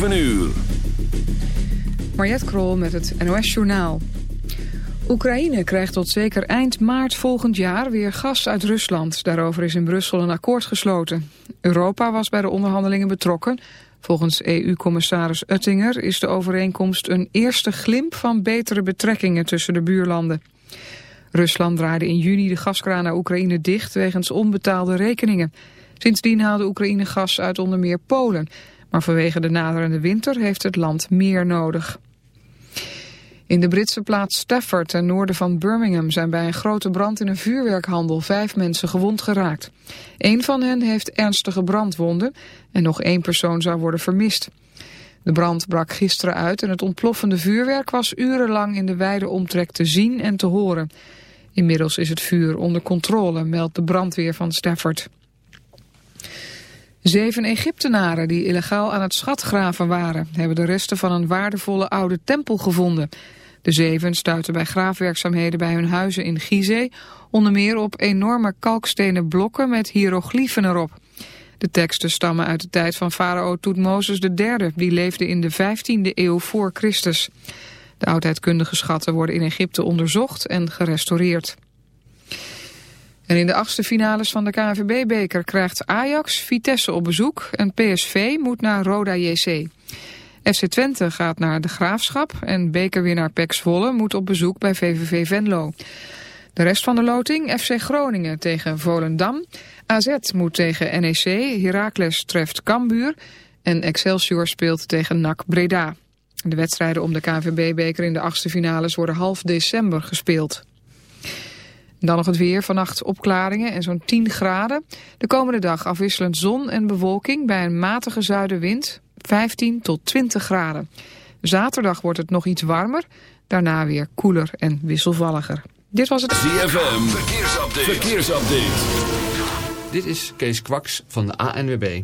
7 uur. Mariette Krol met het NOS Journaal. Oekraïne krijgt tot zeker eind maart volgend jaar weer gas uit Rusland. Daarover is in Brussel een akkoord gesloten. Europa was bij de onderhandelingen betrokken. Volgens EU-commissaris Uttinger is de overeenkomst een eerste glimp van betere betrekkingen tussen de buurlanden. Rusland draaide in juni de gaskraan naar Oekraïne dicht wegens onbetaalde rekeningen. Sindsdien haalde Oekraïne gas uit onder meer Polen. Maar vanwege de naderende winter heeft het land meer nodig. In de Britse plaats Stafford ten noorden van Birmingham zijn bij een grote brand in een vuurwerkhandel vijf mensen gewond geraakt. Eén van hen heeft ernstige brandwonden en nog één persoon zou worden vermist. De brand brak gisteren uit en het ontploffende vuurwerk was urenlang in de wijde omtrek te zien en te horen. Inmiddels is het vuur onder controle, meldt de brandweer van Stafford. Zeven Egyptenaren die illegaal aan het schatgraven waren... hebben de resten van een waardevolle oude tempel gevonden. De zeven stuiten bij graafwerkzaamheden bij hun huizen in Gizeh... onder meer op enorme kalkstenen blokken met hieroglyphen erop. De teksten stammen uit de tijd van farao Toetmozes III... die leefde in de 15e eeuw voor Christus. De oudheidkundige schatten worden in Egypte onderzocht en gerestaureerd. En in de achtste finales van de KNVB-beker krijgt Ajax Vitesse op bezoek en PSV moet naar Roda JC. FC Twente gaat naar de Graafschap en bekerwinnaar PEC Zwolle moet op bezoek bij VVV Venlo. De rest van de loting FC Groningen tegen Volendam. AZ moet tegen NEC, Heracles treft Cambuur en Excelsior speelt tegen NAC Breda. De wedstrijden om de KNVB-beker in de achtste finales worden half december gespeeld. Dan nog het weer, vannacht opklaringen en zo'n 10 graden. De komende dag afwisselend zon en bewolking bij een matige zuidenwind, 15 tot 20 graden. Zaterdag wordt het nog iets warmer, daarna weer koeler en wisselvalliger. Dit was het... ZFM, verkeersupdate. verkeersupdate. Dit is Kees Kwaks van de ANWB.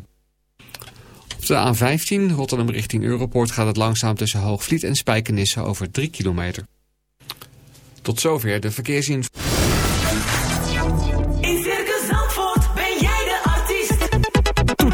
Op de A15 Rotterdam richting Europoort gaat het langzaam tussen Hoogvliet en Spijkenisse over 3 kilometer. Tot zover de verkeersinformatie.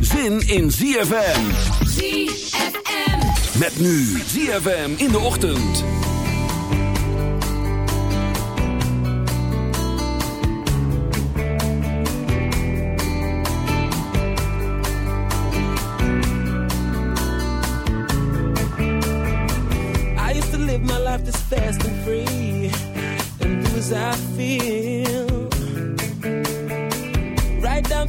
zin in ZFM. ZFM. Met nu ZFM in de ochtend. I used to live my life this fast and free. And do as I feel.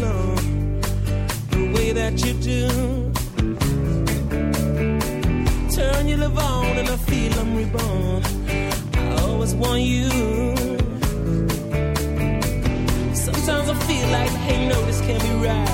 long the way that you do. Turn your love on and I feel I'm reborn. I always want you. Sometimes I feel like, hey, no, this can't be right.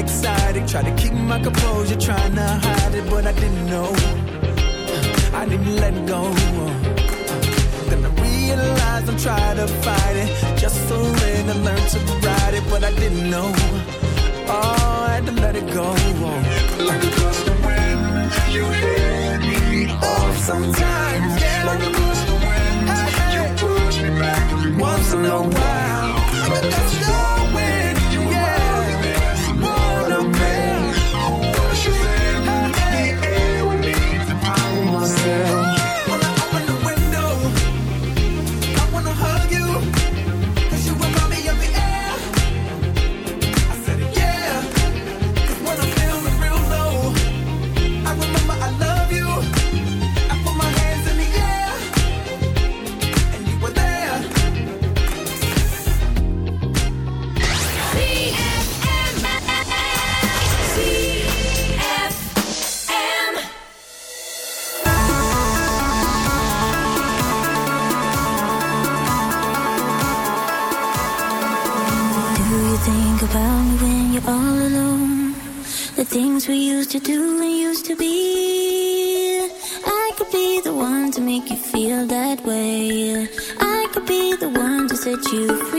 excited. Try to keep my composure, trying to hide it, but I didn't know. I didn't let go. Then I realized I'm trying to fight it. Just surrender, learn to ride it, but I didn't know. Oh, I had to let it go. Like a gust of wind, you hit me off sometimes. Yeah. Like a gust of wind, you push me back once in a while. you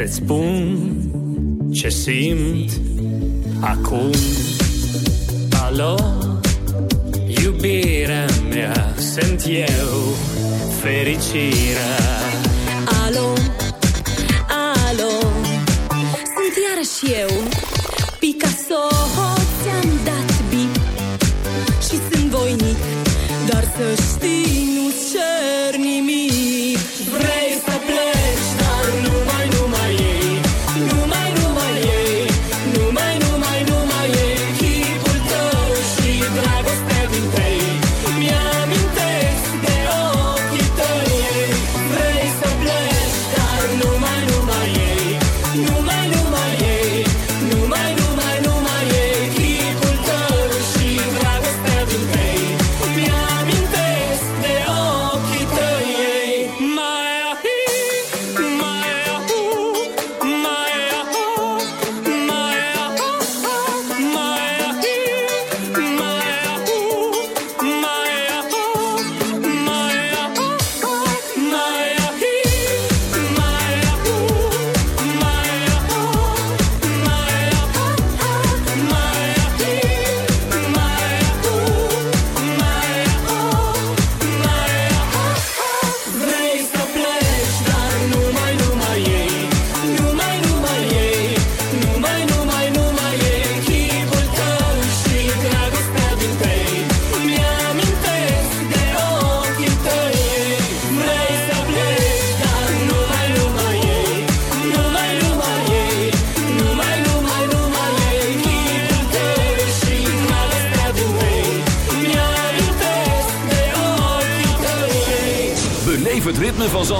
Să-ți spun ce simt acum. Alo, iubirea mea, sunt eu fericirea.